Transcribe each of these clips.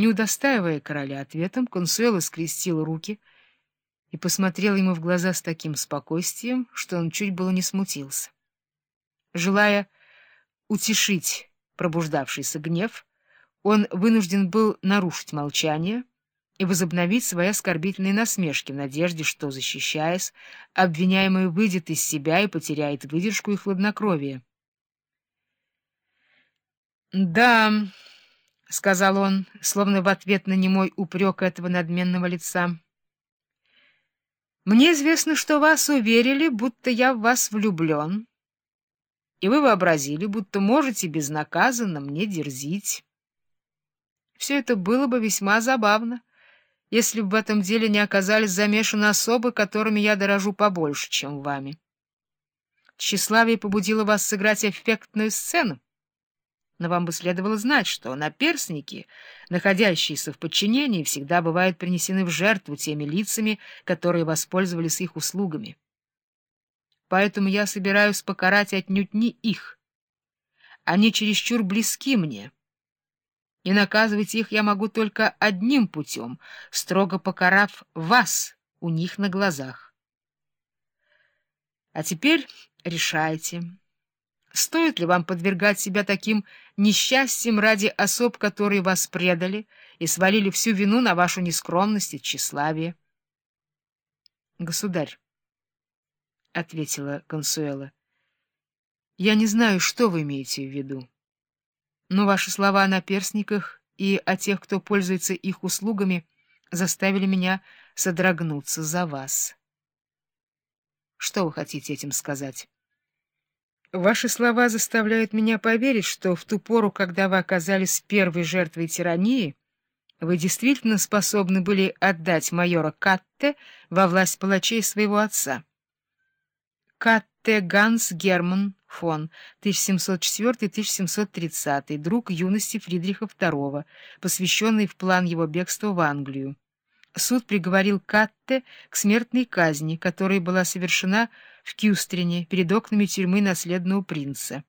Не удостаивая короля ответом, Консуэла скрестила руки и посмотрела ему в глаза с таким спокойствием, что он чуть было не смутился. Желая утешить пробуждавшийся гнев, он вынужден был нарушить молчание и возобновить свои оскорбительные насмешки в надежде, что, защищаясь, обвиняемый выйдет из себя и потеряет выдержку и хладнокровие. «Да», — сказал он, словно в ответ на немой упрек этого надменного лица, — «мне известно, что вас уверили, будто я в вас влюблен, и вы вообразили, будто можете безнаказанно мне дерзить». Все это было бы весьма забавно, если бы в этом деле не оказались замешаны особы, которыми я дорожу побольше, чем вами. Тщеславие побудило вас сыграть эффектную сцену, но вам бы следовало знать, что наперсники, находящиеся в подчинении, всегда бывают принесены в жертву теми лицами, которые воспользовались их услугами. Поэтому я собираюсь покарать отнюдь не их. Они чересчур близки мне» и наказывать их я могу только одним путем, строго покарав вас у них на глазах. А теперь решайте, стоит ли вам подвергать себя таким несчастьям ради особ, которые вас предали и свалили всю вину на вашу нескромность и тщеславие. — Государь, — ответила Консуэла, — я не знаю, что вы имеете в виду. Но ваши слова о наперсниках и о тех, кто пользуется их услугами, заставили меня содрогнуться за вас. Что вы хотите этим сказать? Ваши слова заставляют меня поверить, что в ту пору, когда вы оказались первой жертвой тирании, вы действительно способны были отдать майора Катте во власть палачей своего отца. Катте Ганс Герман фон 1704-1730, друг юности Фридриха II, посвященный в план его бегства в Англию. Суд приговорил Катте к смертной казни, которая была совершена в Кюстрине перед окнами тюрьмы наследного принца.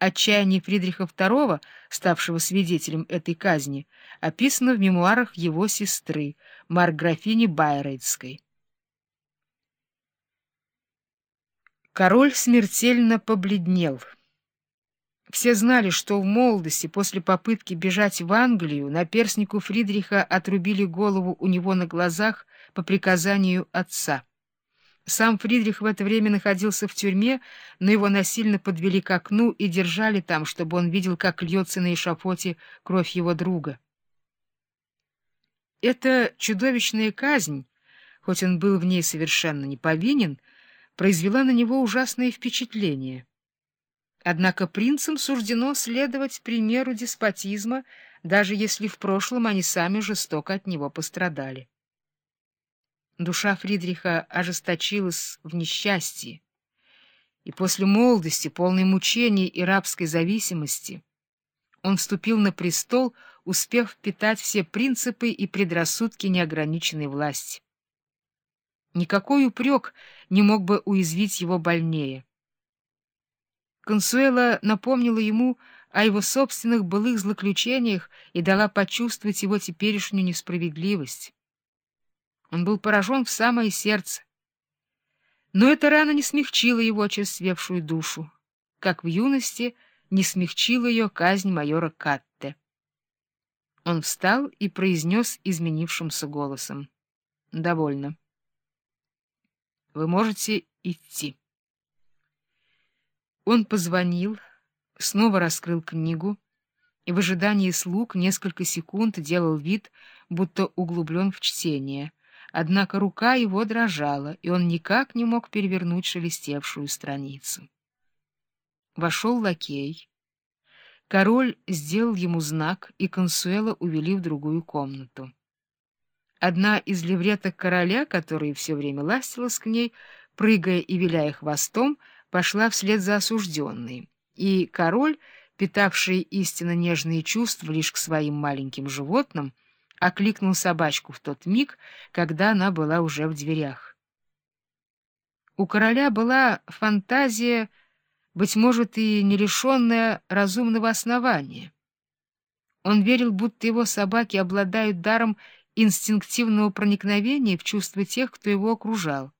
Отчаяние Фридриха II, ставшего свидетелем этой казни, описано в мемуарах его сестры, марграфини Байрейтской. Король смертельно побледнел. Все знали, что в молодости, после попытки бежать в Англию, наперснику Фридриха отрубили голову у него на глазах по приказанию отца. Сам Фридрих в это время находился в тюрьме, но его насильно подвели к окну и держали там, чтобы он видел, как льется на эшафоте кровь его друга. Эта чудовищная казнь, хоть он был в ней совершенно не повинен, — произвела на него ужасное впечатление. Однако принцам суждено следовать примеру деспотизма, даже если в прошлом они сами жестоко от него пострадали. Душа Фридриха ожесточилась в несчастье, и после молодости, полной мучений и рабской зависимости, он вступил на престол, успев впитать все принципы и предрассудки неограниченной власти. Никакой упрек не мог бы уязвить его больнее. Консуэла напомнила ему о его собственных былых злоключениях и дала почувствовать его теперешнюю несправедливость. Он был поражен в самое сердце. Но эта рана не смягчила его очерствевшую душу, как в юности не смягчила ее казнь майора Катте. Он встал и произнес изменившимся голосом. — Довольно. Вы можете идти. Он позвонил, снова раскрыл книгу и в ожидании слуг несколько секунд делал вид, будто углублен в чтение. Однако рука его дрожала, и он никак не мог перевернуть шелестевшую страницу. Вошел лакей. Король сделал ему знак, и Консуэла увели в другую комнату. Одна из левреток короля, которая все время ластилась к ней, прыгая и виляя хвостом, пошла вслед за осужденной, и король, питавший истинно нежные чувства лишь к своим маленьким животным, окликнул собачку в тот миг, когда она была уже в дверях. У короля была фантазия, быть может, и не лишенная разумного основания. Он верил, будто его собаки обладают даром инстинктивного проникновения в чувства тех, кто его окружал.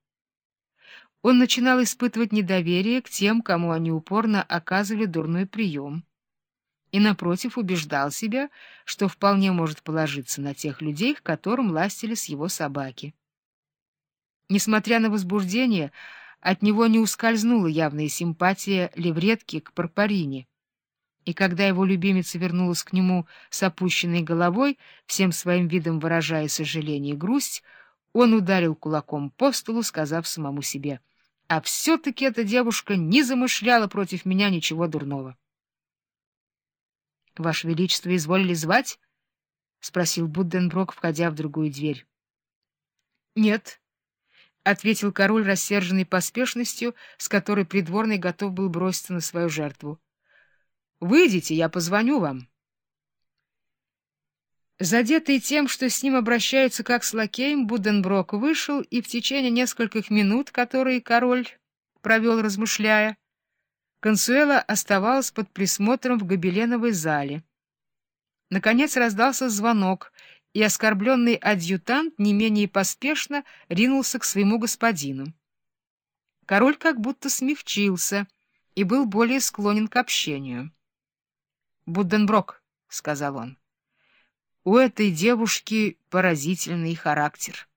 Он начинал испытывать недоверие к тем, кому они упорно оказывали дурной прием. И, напротив, убеждал себя, что вполне может положиться на тех людей, к которым ластились его собаки. Несмотря на возбуждение, от него не ускользнула явная симпатия левретки к Парпарине. И когда его любимица вернулась к нему с опущенной головой, всем своим видом выражая сожаление и грусть, он ударил кулаком по столу, сказав самому себе, «А все-таки эта девушка не замышляла против меня ничего дурного». — Ваше Величество изволили звать? — спросил Будденброк, входя в другую дверь. — Нет, — ответил король, рассерженный поспешностью, с которой придворный готов был броситься на свою жертву. — Выйдите, я позвоню вам. Задетый тем, что с ним обращаются как с лакеем, Буденброк вышел и в течение нескольких минут, которые король провел, размышляя, Консуэла оставалась под присмотром в гобеленовой зале. Наконец раздался звонок, и оскорбленный адъютант не менее поспешно ринулся к своему господину. Король как будто смягчился и был более склонен к общению. — Будденброк, — сказал он, — у этой девушки поразительный характер.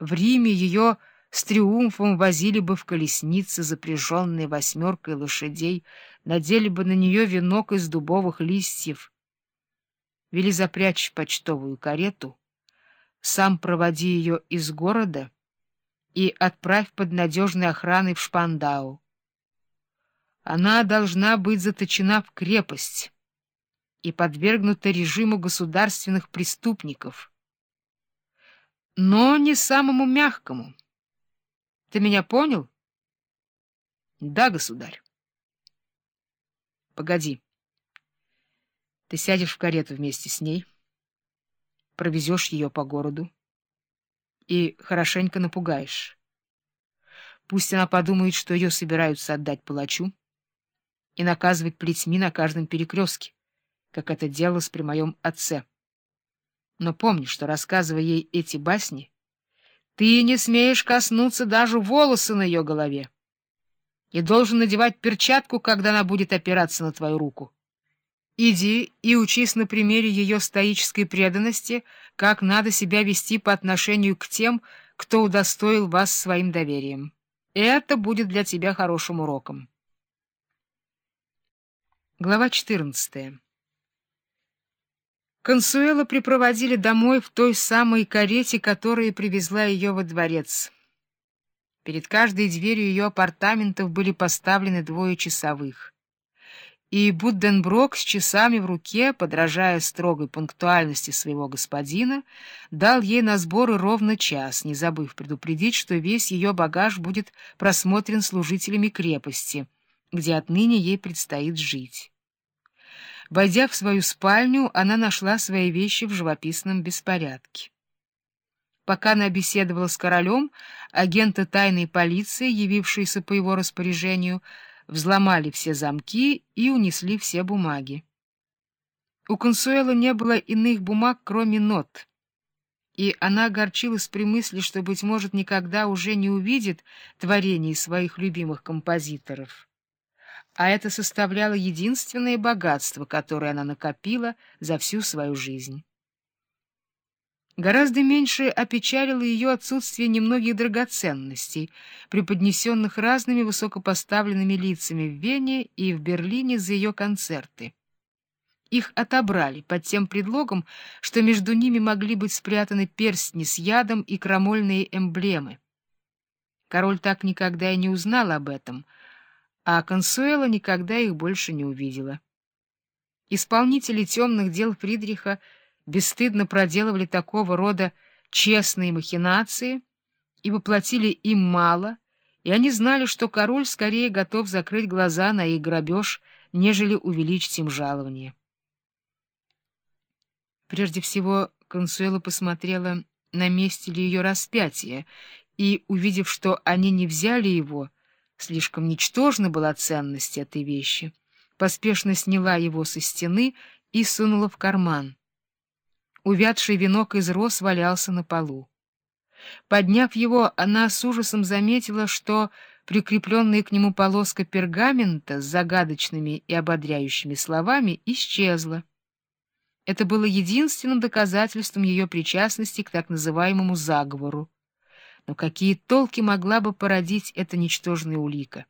В Риме ее с триумфом возили бы в колеснице, запряженной восьмеркой лошадей, надели бы на нее венок из дубовых листьев. Вели запрячь почтовую карету, сам проводи ее из города и отправь под надежной охраной в Шпандау. Она должна быть заточена в крепость и подвергнута режиму государственных преступников, но не самому мягкому — ты меня понял? Да, государь. Погоди. Ты сядешь в карету вместе с ней, провезешь ее по городу и хорошенько напугаешь. Пусть она подумает, что ее собираются отдать палачу и наказывать плетьми на каждом перекрестке, как это делалось при моем отце. Но помни, что, рассказывая ей эти басни, ты не смеешь коснуться даже волоса на ее голове и должен надевать перчатку, когда она будет опираться на твою руку. Иди и учись на примере ее стоической преданности, как надо себя вести по отношению к тем, кто удостоил вас своим доверием. Это будет для тебя хорошим уроком. Глава четырнадцатая Консуэла припроводили домой в той самой карете, которая привезла ее во дворец. Перед каждой дверью ее апартаментов были поставлены двое часовых. И Будденброк с часами в руке, подражая строгой пунктуальности своего господина, дал ей на сборы ровно час, не забыв предупредить, что весь ее багаж будет просмотрен служителями крепости, где отныне ей предстоит жить. Войдя в свою спальню, она нашла свои вещи в живописном беспорядке. Пока она беседовала с королем, агенты тайной полиции, явившиеся по его распоряжению, взломали все замки и унесли все бумаги. У Консуэла не было иных бумаг, кроме нот, и она огорчилась при мысли, что, быть может, никогда уже не увидит творений своих любимых композиторов а это составляло единственное богатство, которое она накопила за всю свою жизнь. Гораздо меньше опечалило ее отсутствие немногих драгоценностей, преподнесенных разными высокопоставленными лицами в Вене и в Берлине за ее концерты. Их отобрали под тем предлогом, что между ними могли быть спрятаны перстни с ядом и крамольные эмблемы. Король так никогда и не узнал об этом — а Консуэла никогда их больше не увидела. Исполнители темных дел Фридриха бесстыдно проделывали такого рода честные махинации и воплотили им мало, и они знали, что король скорее готов закрыть глаза на их грабеж, нежели увеличить им жалование. Прежде всего, Консуэла посмотрела, на месте ли ее распятие, и, увидев, что они не взяли его, — Слишком ничтожна была ценность этой вещи. Поспешно сняла его со стены и сунула в карман. Увядший венок из роз валялся на полу. Подняв его, она с ужасом заметила, что прикрепленная к нему полоска пергамента с загадочными и ободряющими словами исчезла. Это было единственным доказательством ее причастности к так называемому заговору. Но какие толки могла бы породить эта ничтожная улика?